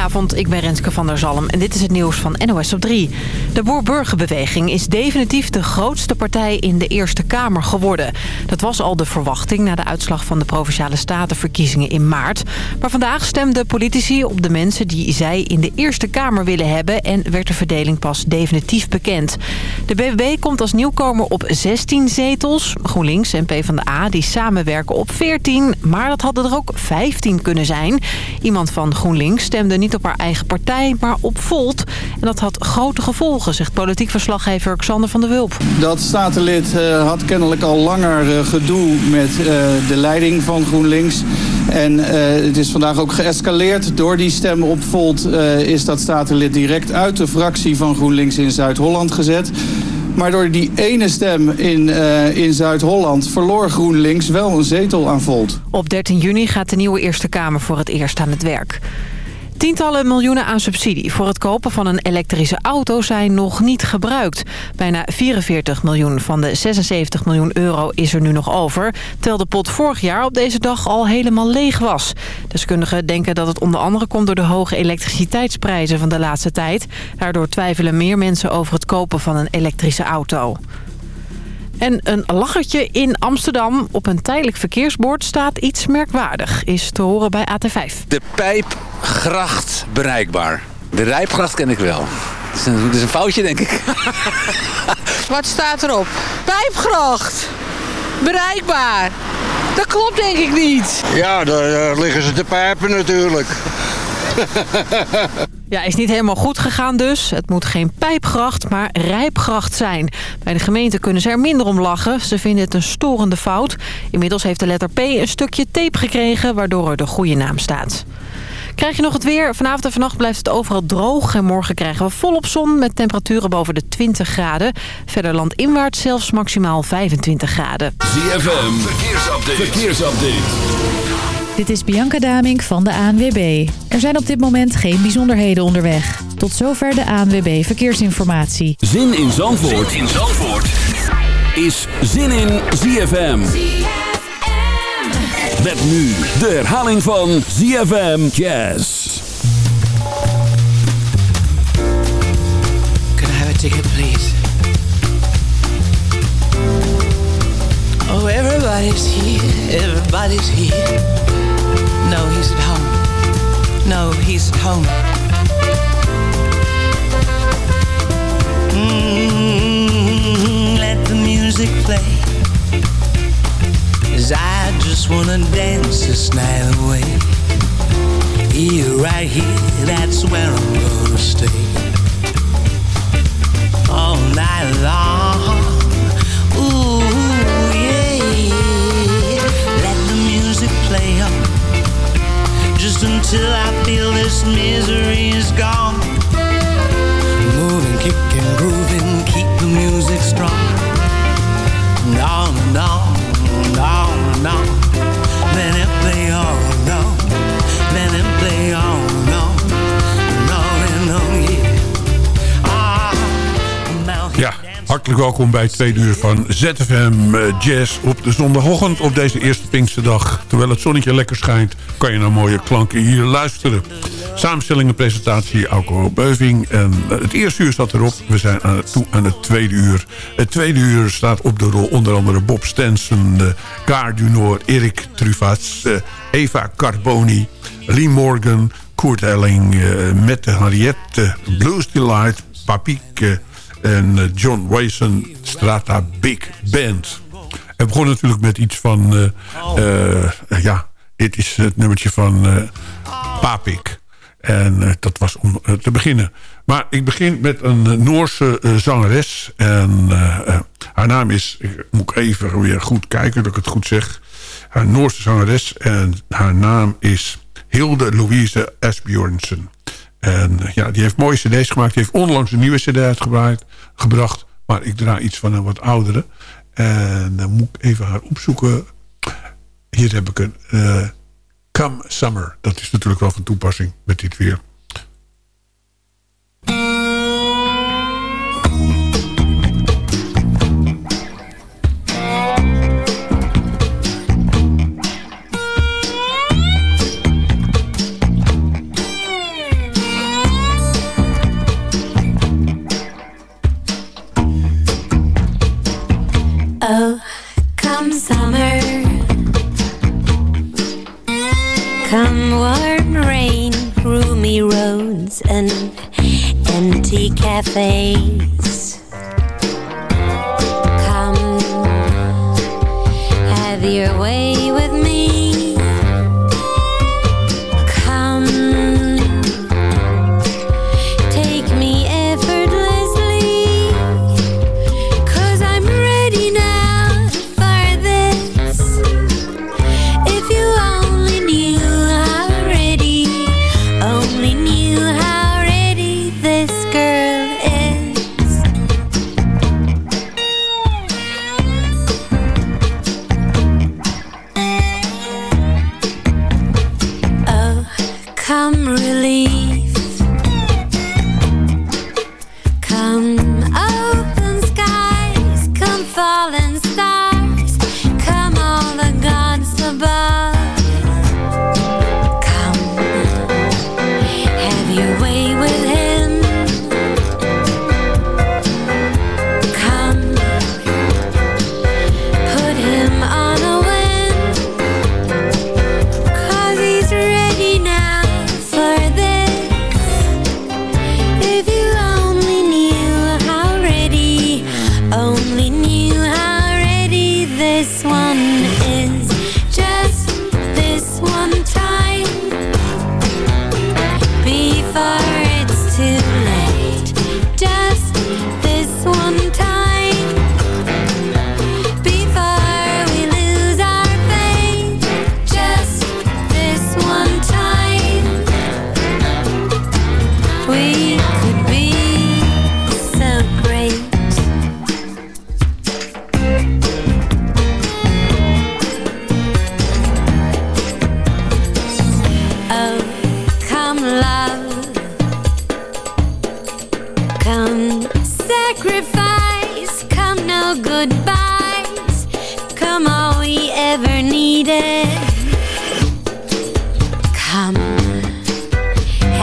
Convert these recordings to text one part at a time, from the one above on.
Goedenavond, ik ben Renske van der Zalm en dit is het nieuws van NOS op 3. De Boer-Burgerbeweging is definitief de grootste partij in de Eerste Kamer geworden. Dat was al de verwachting na de uitslag van de Provinciale Statenverkiezingen in maart. Maar vandaag stemden politici op de mensen die zij in de Eerste Kamer willen hebben... en werd de verdeling pas definitief bekend. De BBB komt als nieuwkomer op 16 zetels. GroenLinks en PvdA die samenwerken op 14, maar dat hadden er ook 15 kunnen zijn. Iemand van GroenLinks stemde niet op haar eigen partij, maar op Volt. En dat had grote gevolgen, zegt politiek verslaggever Xander van der Wulp. Dat statenlid uh, had kennelijk al langer uh, gedoe met uh, de leiding van GroenLinks. En het is vandaag ook geëscaleerd. Door die stem op Volt is dat statenlid direct uit de fractie van GroenLinks in Zuid-Holland gezet. Maar door die ene stem in, uh, in Zuid-Holland verloor GroenLinks wel een zetel aan Volt. Op 13 juni gaat de nieuwe Eerste Kamer voor het eerst aan het werk. Tientallen miljoenen aan subsidie voor het kopen van een elektrische auto zijn nog niet gebruikt. Bijna 44 miljoen van de 76 miljoen euro is er nu nog over. Terwijl de pot vorig jaar op deze dag al helemaal leeg was. Deskundigen denken dat het onder andere komt door de hoge elektriciteitsprijzen van de laatste tijd. Daardoor twijfelen meer mensen over het kopen van een elektrische auto. En een lachertje in Amsterdam. Op een tijdelijk verkeersbord staat iets merkwaardig. Is te horen bij AT5. De pijpgracht bereikbaar. De rijpgracht ken ik wel. Dat is een, dat is een foutje, denk ik. Wat staat erop? Pijpgracht. Bereikbaar. Dat klopt denk ik niet. Ja, daar liggen ze te pijpen natuurlijk. Ja, is niet helemaal goed gegaan dus. Het moet geen pijpgracht, maar rijpgracht zijn. Bij de gemeente kunnen ze er minder om lachen. Ze vinden het een storende fout. Inmiddels heeft de letter P een stukje tape gekregen... waardoor er de goede naam staat. Krijg je nog het weer? Vanavond en vannacht blijft het overal droog. En morgen krijgen we volop zon met temperaturen boven de 20 graden. Verder landinwaarts zelfs maximaal 25 graden. ZFM, verkeersupdate. verkeersupdate. Dit is Bianca Damink van de ANWB. Er zijn op dit moment geen bijzonderheden onderweg. Tot zover de ANWB Verkeersinformatie. Zin in Zandvoort, zin in Zandvoort. is Zin in ZFM. Met nu de herhaling van ZFM Jazz. Can I have a ticket, please? Oh, everybody's here, everybody's here. No, he's at home. No, he's at home. Mm, let the music play. Cause I just wanna dance this night away. Here, right here, that's where I'm gonna stay. All night long. Until I feel this misery is gone. Moving, kicking, grooving, keep the music strong. On and on, on and on. Let it play on, on. Hartelijk welkom bij het tweede uur van ZFM eh, Jazz op de zondagochtend op deze eerste Pinksterdag. Terwijl het zonnetje lekker schijnt, kan je naar mooie klanken hier luisteren. Samenstelling en presentatie, Alco Beuving. En eh, het eerste uur staat erop. We zijn aan het, toe aan het tweede uur. Het tweede uur staat op de rol onder andere Bob Stenson, uh, Dunor, Erik Truvats, Eva Carboni, Lee Morgan, Koert Elling, Mette Harriette, Blues Delight, Papiek en uh, John Wason Strata Big Band. We begonnen natuurlijk met iets van... Uh, uh, ja, dit is het nummertje van Papik. En dat was om te beginnen. Maar ik begin met een Noorse zangeres. En haar naam is... Ik moet even weer goed kijken dat ik het goed zeg. Haar Noorse zangeres. En haar naam is Hilde Louise Asbjornsen. En ja, die heeft mooie cd's gemaakt. Die heeft onlangs een nieuwe cd uitgebracht. Maar ik draai iets van een wat oudere. En dan moet ik even haar opzoeken. Hier heb ik een uh, Come Summer. Dat is natuurlijk wel van toepassing met dit weer. Roads, and empty cafes. Come, have your way with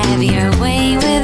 have your way with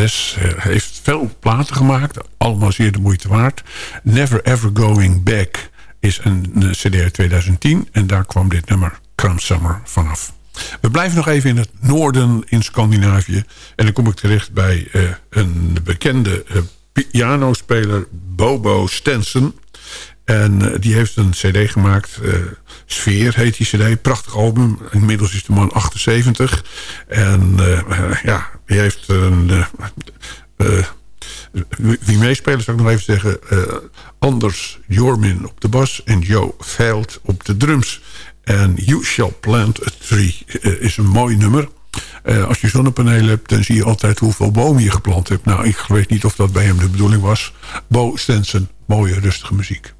eh, heeft veel platen gemaakt. Allemaal zeer de moeite waard. Never Ever Going Back is een, cd uit 2010. En daar kwam dit nummer Come Summer vanaf. We blijven nog even in het noorden in Scandinavië. En dan kom ik terecht bij eh, een bekende eh, pianospeler Bobo Stenson. En die heeft een cd gemaakt. Sfeer heet die cd. Prachtig album. Inmiddels is de man 78. En ja, die heeft een... eh, eh, wie wie meespelen zou ik nog even zeggen. eh, Anders Jormin op de bas. En Joe Veld op de drums. En You Shall Plant a Tree eh, is een mooi nummer. Eh, als je zonnepanelen hebt, dan zie je altijd hoeveel bomen je geplant hebt. Nou, ik weet niet of dat bij hem de bedoeling was. Bo Stenson, mooie rustige muziek.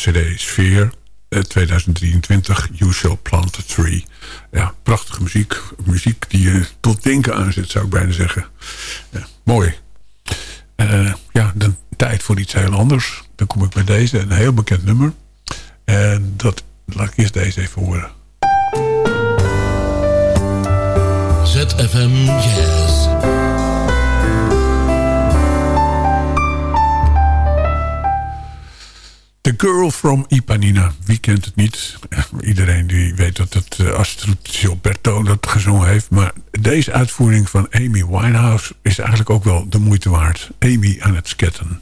Cd Sphere eh, 2023. You Shall Plant a Tree. Ja, prachtige muziek. Muziek die je tot denken aanzet, zou ik bijna zeggen. Ja, mooi. Eh, ja, dan tijd voor iets heel anders. Dan kom ik bij deze, een heel bekend nummer. En dat laat ik eerst deze even horen. ZFM Jazz. The Girl from Ipanina. Wie kent het niet? Iedereen die weet dat het uh, Astrid Gilberto dat gezongen heeft. Maar deze uitvoering van Amy Winehouse is eigenlijk ook wel de moeite waard. Amy aan het sketten.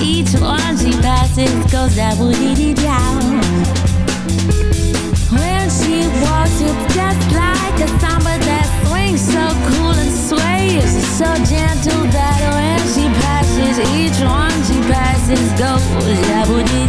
Each passes goes that woody down. When she walks, it's just like a samba that swings so cool and sways so gentle that when she passes, each one she passes goes that woody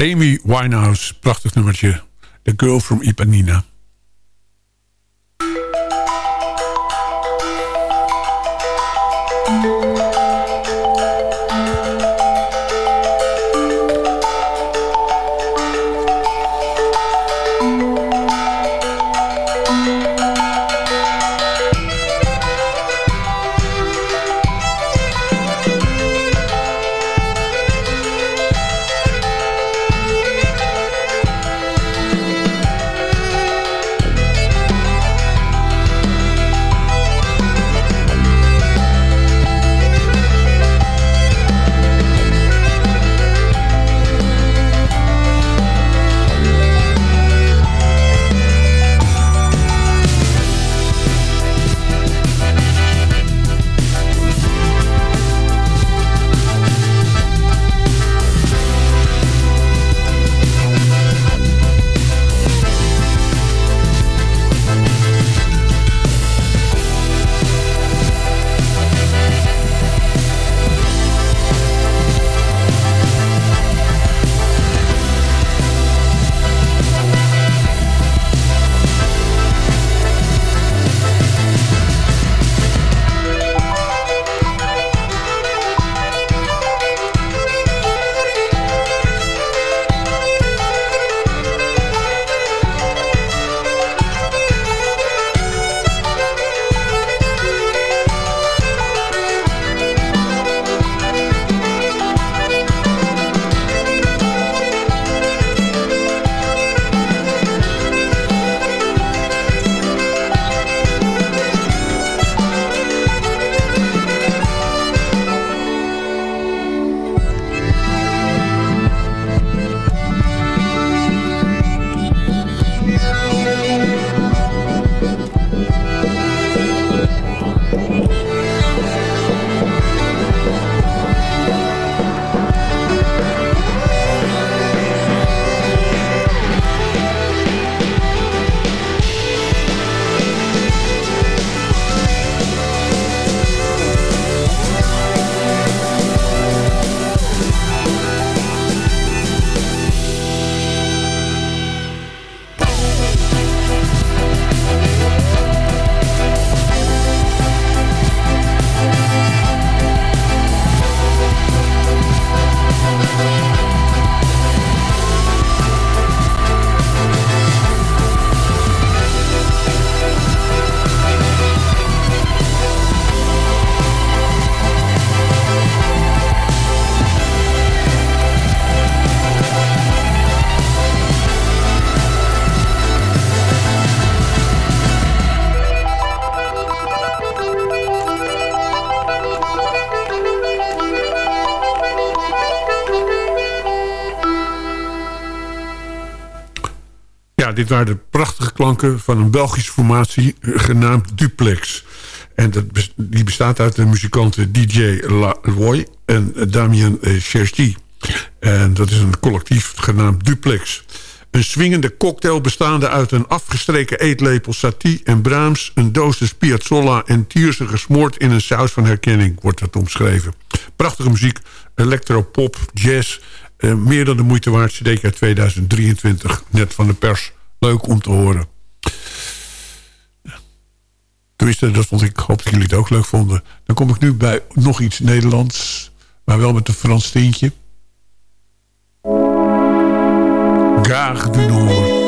Amy Winehouse. Prachtig nummertje. The Girl from Ipanina. Waren de prachtige klanken van een Belgische formatie eh, genaamd Duplex. En dat, die bestaat uit de muzikanten DJ Lavoy en Damien eh, Cherchi. En dat is een collectief genaamd Duplex. Een swingende cocktail bestaande uit een afgestreken eetlepel satie en Brahms... een dosis Piazzolla en Tierse gesmoord in een saus van herkenning... wordt dat omschreven. Prachtige muziek, electropop, jazz... eh, meer dan de moeite waard, CD uit 2023. Net van de pers. Leuk om te horen. Tenminste, dat vond ik. Hoop dat jullie het ook leuk vonden. Dan kom ik nu bij nog iets Nederlands. Maar wel met een Frans tintje. Gare du Nord.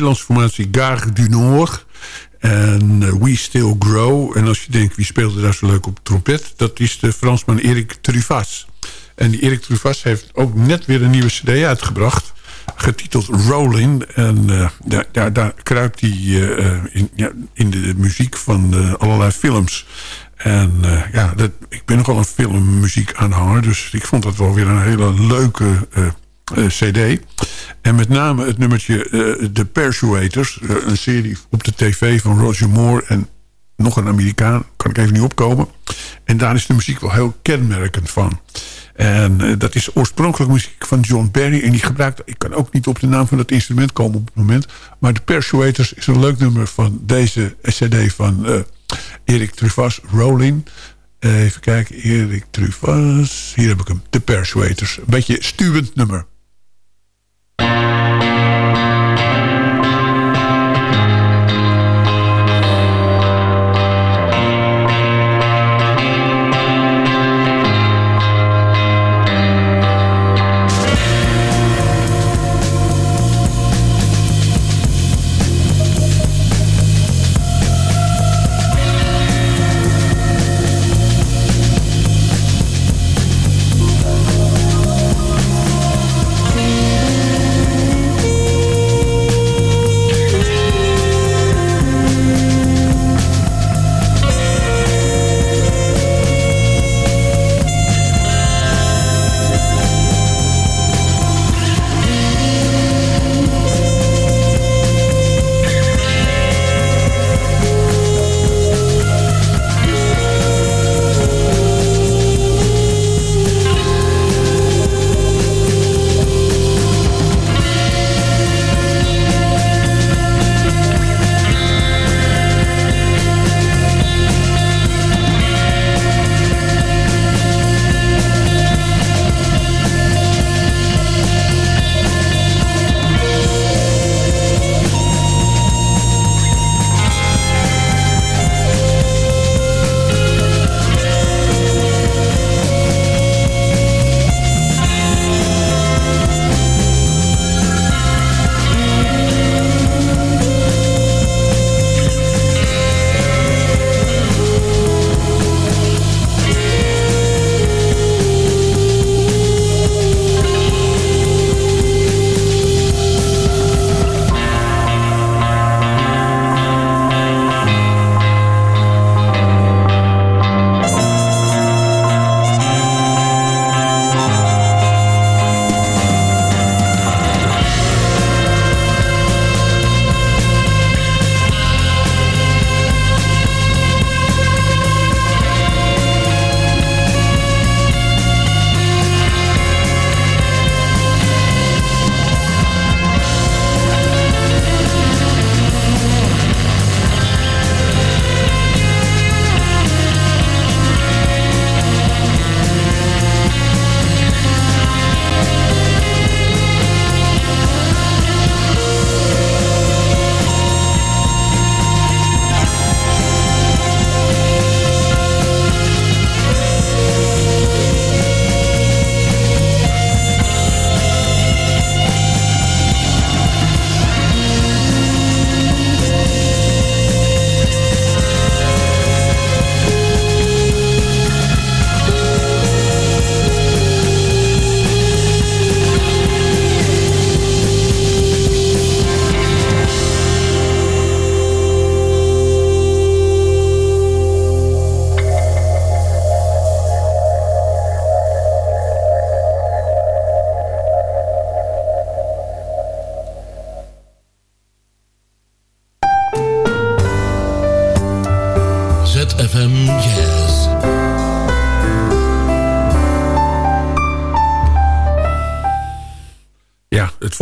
Nederlandse formatie Gare du Nord. En eh, We Still Grow. En als je denkt, wie speelde daar zo leuk op trompet? Dat is de Fransman Erik Truvas. En die Erik Truvas heeft ook net weer een nieuwe cd uitgebracht. Getiteld Rolling. En eh, daar, daar, daar kruipt hij eh, in, ja, in de muziek van allerlei films. En ja, dat, ik ben nogal een filmmuziek aanhanger. Dus ik vond dat wel weer een hele leuke eh, cd. En met name het nummertje eh, The Persuaders. eh, een serie op de tv van Roger Moore en nog een Amerikaan. Kan ik even niet opkomen. En daar is de muziek wel heel kenmerkend van. En dat is oorspronkelijk muziek van John Barry. En die gebruikt, ik kan ook niet op de naam van het instrument komen op het moment. Maar The Persuaders is een leuk nummer van deze cd van Erik Truvas, Rolling. Even kijken, Erik Truvas. Hier heb ik hem, The Persuaders. Een beetje stuwend nummer. ZFM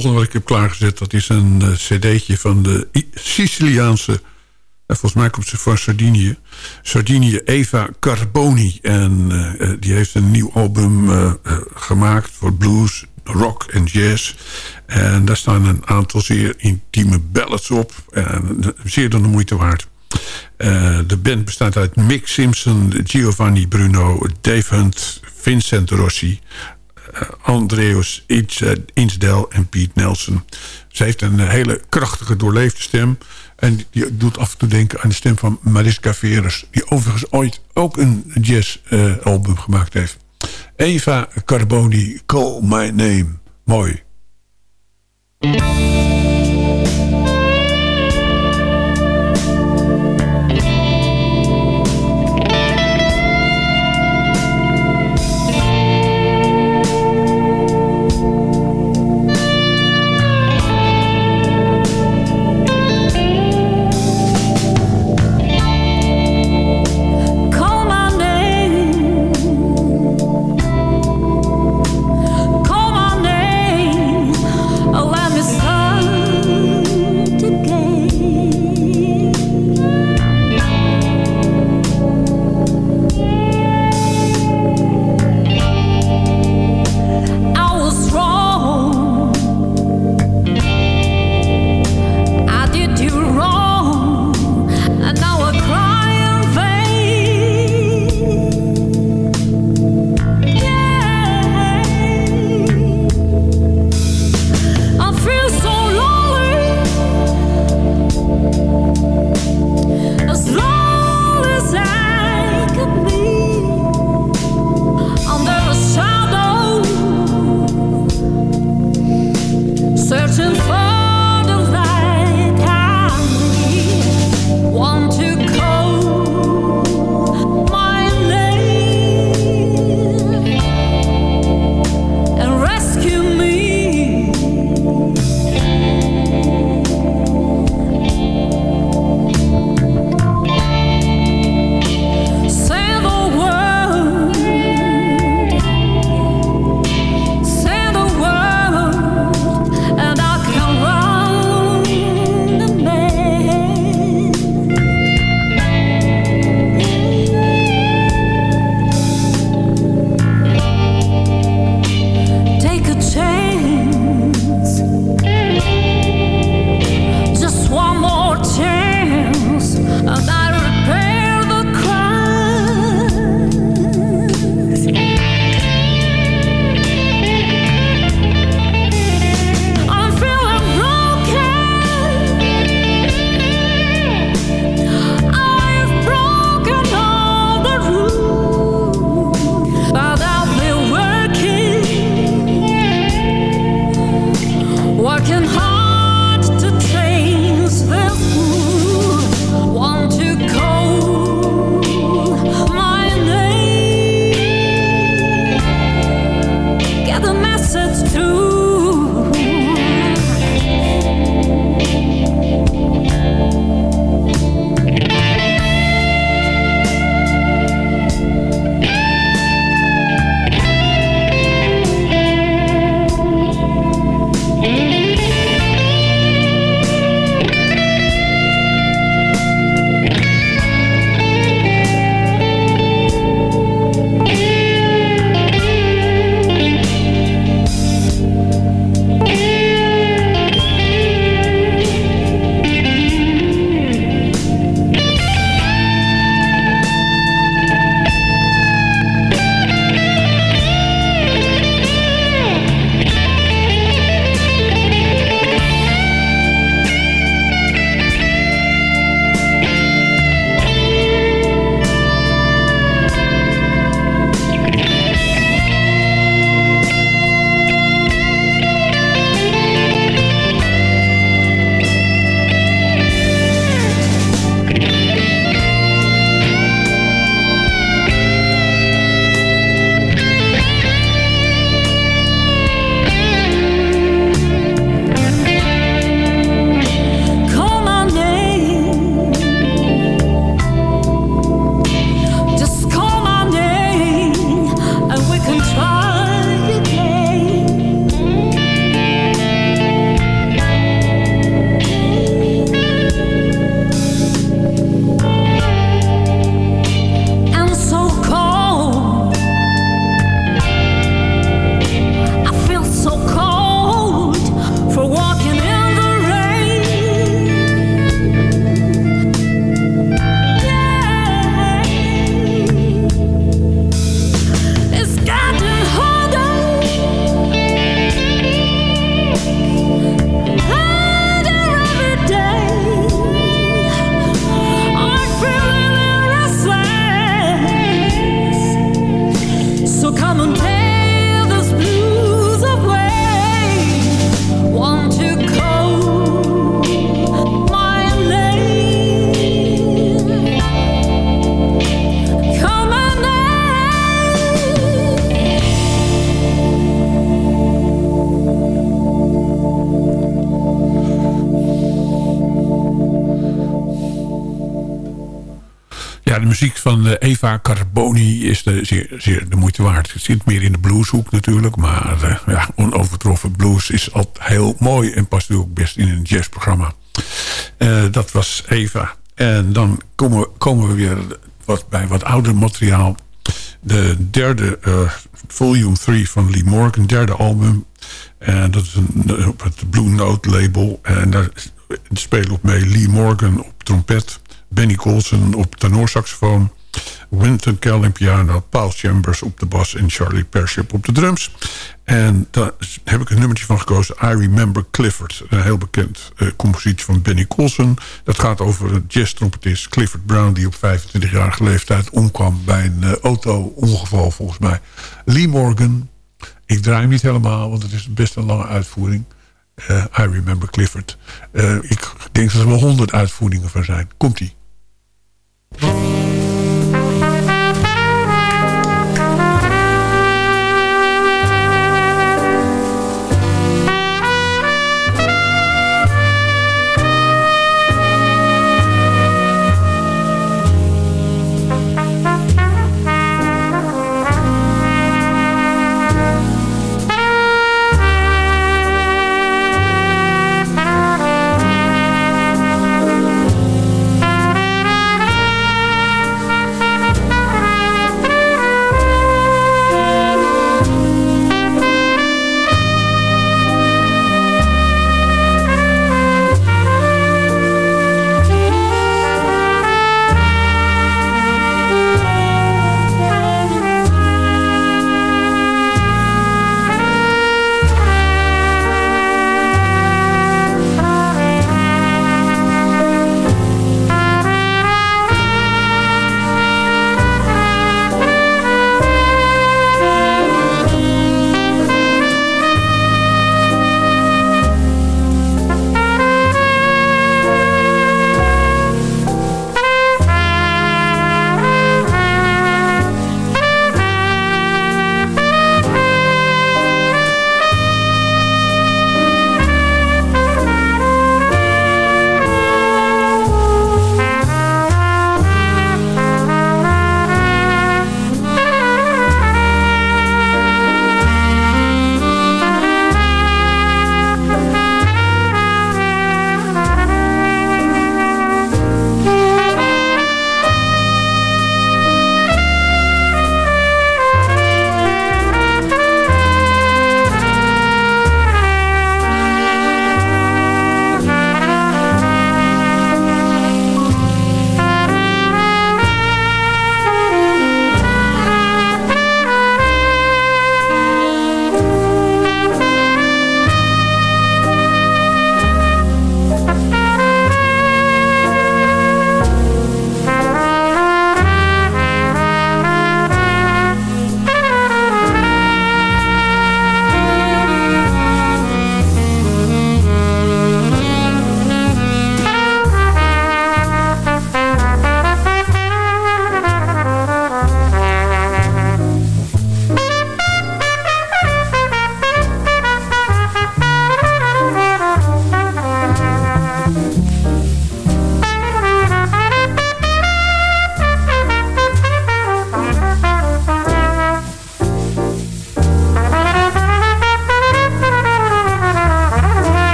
volgende wat ik heb klaargezet... dat is een eh, cd'tje van de Siciliaanse... eh, volgens mij komt ze van Sardinië. Sardinië Eva Carboni. En eh, die heeft een nieuw album gemaakt voor blues, rock en jazz. En daar staan een aantal zeer intieme ballads op. En zeer dan de moeite waard. De band bestaat uit Mick Simpson, Giovanni Bruno, Dave Hunt, Vincent Rossi... Andreas Insdel en Piet Nelson. Ze heeft een hele krachtige, doorleefde stem. En die doet af en toe denken aan de stem van Mariska Veres... die overigens ooit ook een jazzalbum gemaakt heeft. Eva Carboni, Call My Name. Mooi. Ja, de muziek van eh, Eva Carboni is de, zeer, zeer de moeite waard. Het zit meer in de blueshoek natuurlijk. Maar eh, ja, onovertroffen blues is altijd heel mooi. En past ook best in een jazzprogramma. Eh, dat was Eva. En dan komen, we- komen we weer wat, bij wat ouder materiaal. De derde, volume 3 van Lee Morgan, derde album. En dat is een, op het Blue Note label. En daar spelen op mee Lee Morgan op trompet. Benny Colson op tenorsaxofoon. Wynton Kelly piano. Paul Chambers op de bas. En Charlie Pership op de drums. En daar heb ik een nummertje van gekozen. I Remember Clifford. Een heel bekend eh, compositie van Benny Colson. Dat gaat over een jazz-trompetist Clifford Brown... die op 25-jarige leeftijd omkwam bij een eh, auto-ongeval volgens mij. Lee Morgan. Ik draai hem niet helemaal, want het is best een lange uitvoering. Eh, I Remember Clifford. Ik denk dat er wel honderd uitvoeringen van zijn. Komt-ie. Ja,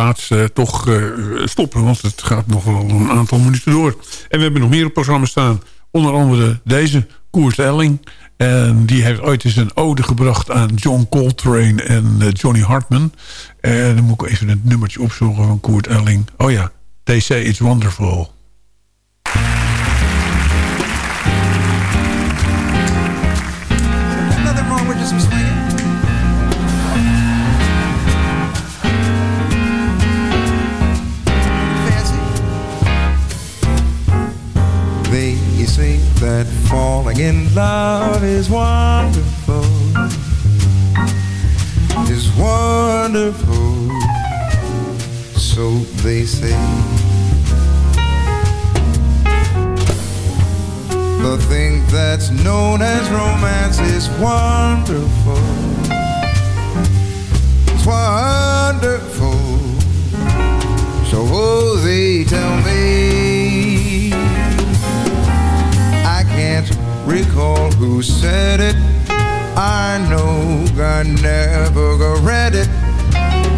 helaas eh, toch eh, stoppen, want het gaat nog wel een aantal minuten door. En we hebben nog meer op programma staan. Onder andere deze, Koert Elling. En die heeft ooit eens een ode gebracht aan John Coltrane en eh, Johnny Hartman. En dan moet ik even het nummertje opzoeken van Koert Elling. Oh ja, They Say It's Wonderful. Love is wonderful, is wonderful, so they say. The thing that's known as romance is wonderful. It's wonderful. So oh, they tell me. Who said it. I know I never read it.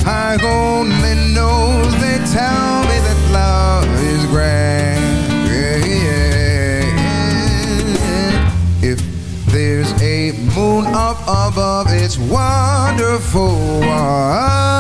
I only know they tell me that love is grand. Yeah, yeah. If there's a moon up above, it's wonderful, wonderful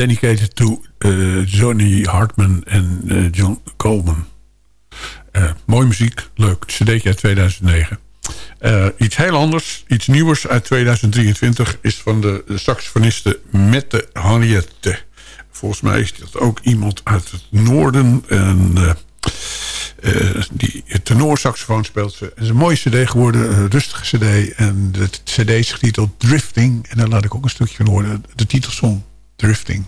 Dedicated to eh, Johnny Hartman en eh, John Coleman. Eh, mooie muziek, leuk. CD'tje uit 2009. Eh, iets heel anders, iets nieuwers uit 2023... is van de saxofoniste Mette Henriette. Volgens mij is dat ook iemand uit het noorden. En, eh, die tenorsaxofoon speelt ze. Het is een mooie cd geworden, een rustige cd. En de cd is getiteld Drifting. En daar laat ik ook een stukje van horen. De titelsong Drifting.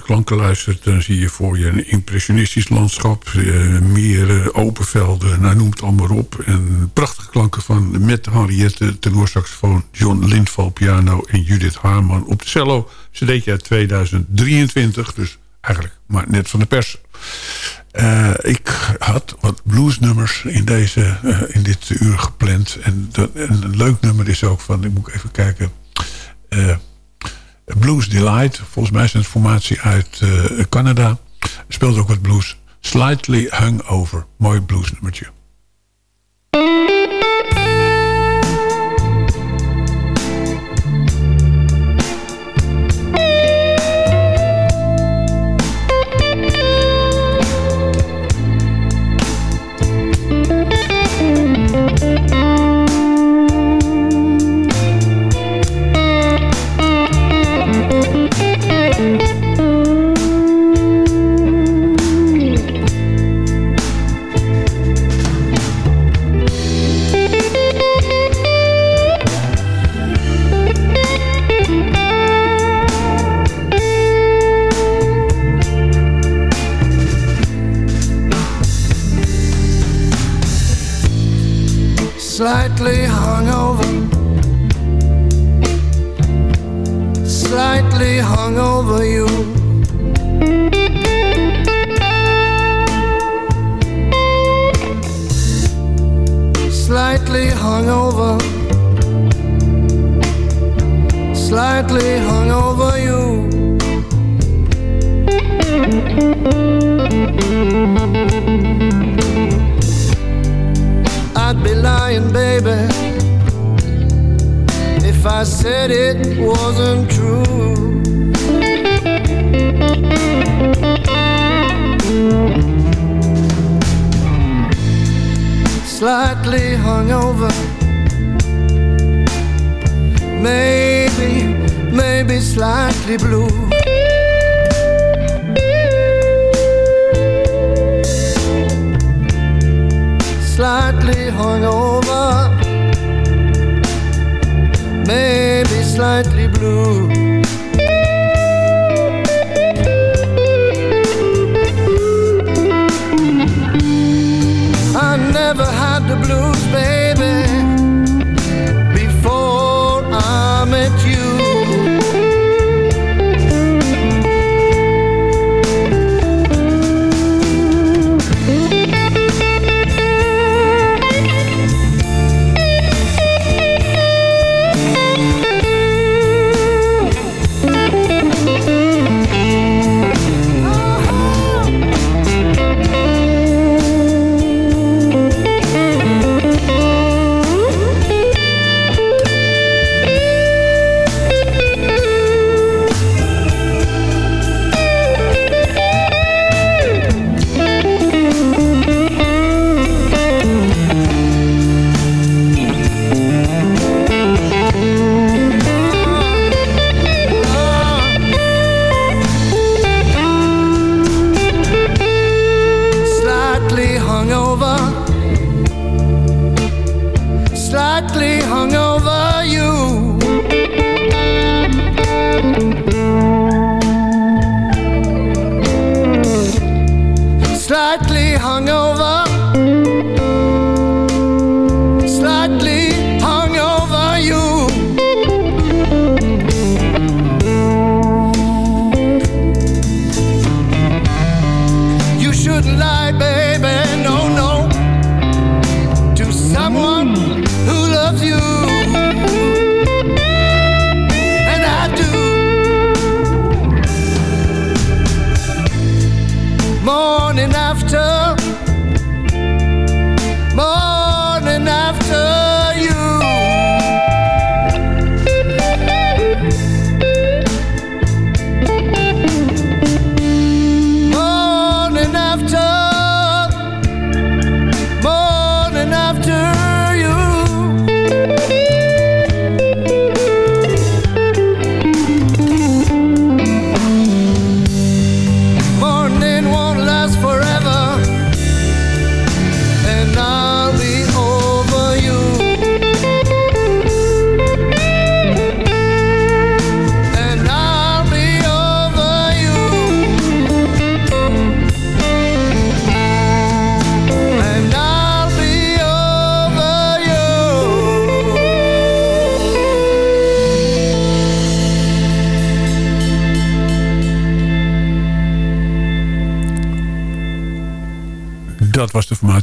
Klanken luistert, dan zie je voor je een impressionistisch landschap. eh, meren, open velden, nou, noem het allemaal op. En prachtige klanken van met Henriette, tenorsaxofoon, John Lindval piano en Judith Haarman op de cello. Ze deed uit 2023, dus eigenlijk maar net van de pers. Eh, ik had wat bluesnummers in, deze, eh, in dit uur gepland. En, dat- en een leuk nummer is ook van, ik moet even kijken... Blues Delight. Volgens mij is het een formatie uit eh, Canada. Speelt ook wat blues. Slightly Hungover. Mooi bluesnummertje. Slightly hungover you. I'd be lying, baby, if I said it wasn't true. Slightly hungover, maybe slightly blue. slightly hungover, maybe slightly blue. I never had the blues, baby,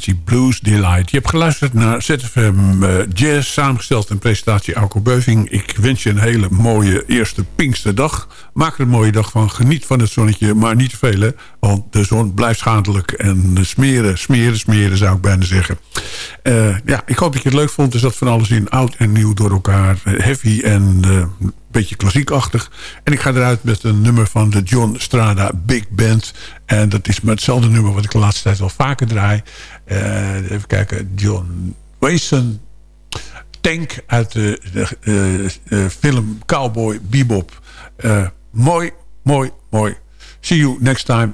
Blues Delight. Je hebt geluisterd naar ZFM eh, Jazz, samengesteld en presentatie Alco Beuving. Ik wens je een hele mooie eerste Pinksterdag. Maak er een mooie dag van. Geniet van het zonnetje, maar niet te veel. Want de zon blijft schadelijk. En smeren, smeren, smeren zou ik bijna zeggen. Eh, ja, ik hoop dat je het leuk vond. Er zat van alles in, oud en nieuw door elkaar. Eh, Heavy en eh, een beetje klassiekachtig. En ik ga eruit met een nummer van de John Strada Big Band. En dat is maar hetzelfde nummer wat ik de laatste tijd wel vaker draai. Eh, even kijken, John Wason Tank uit de, de, film Cowboy Bebop. Eh, mooi, mooi, mooi. See you next time.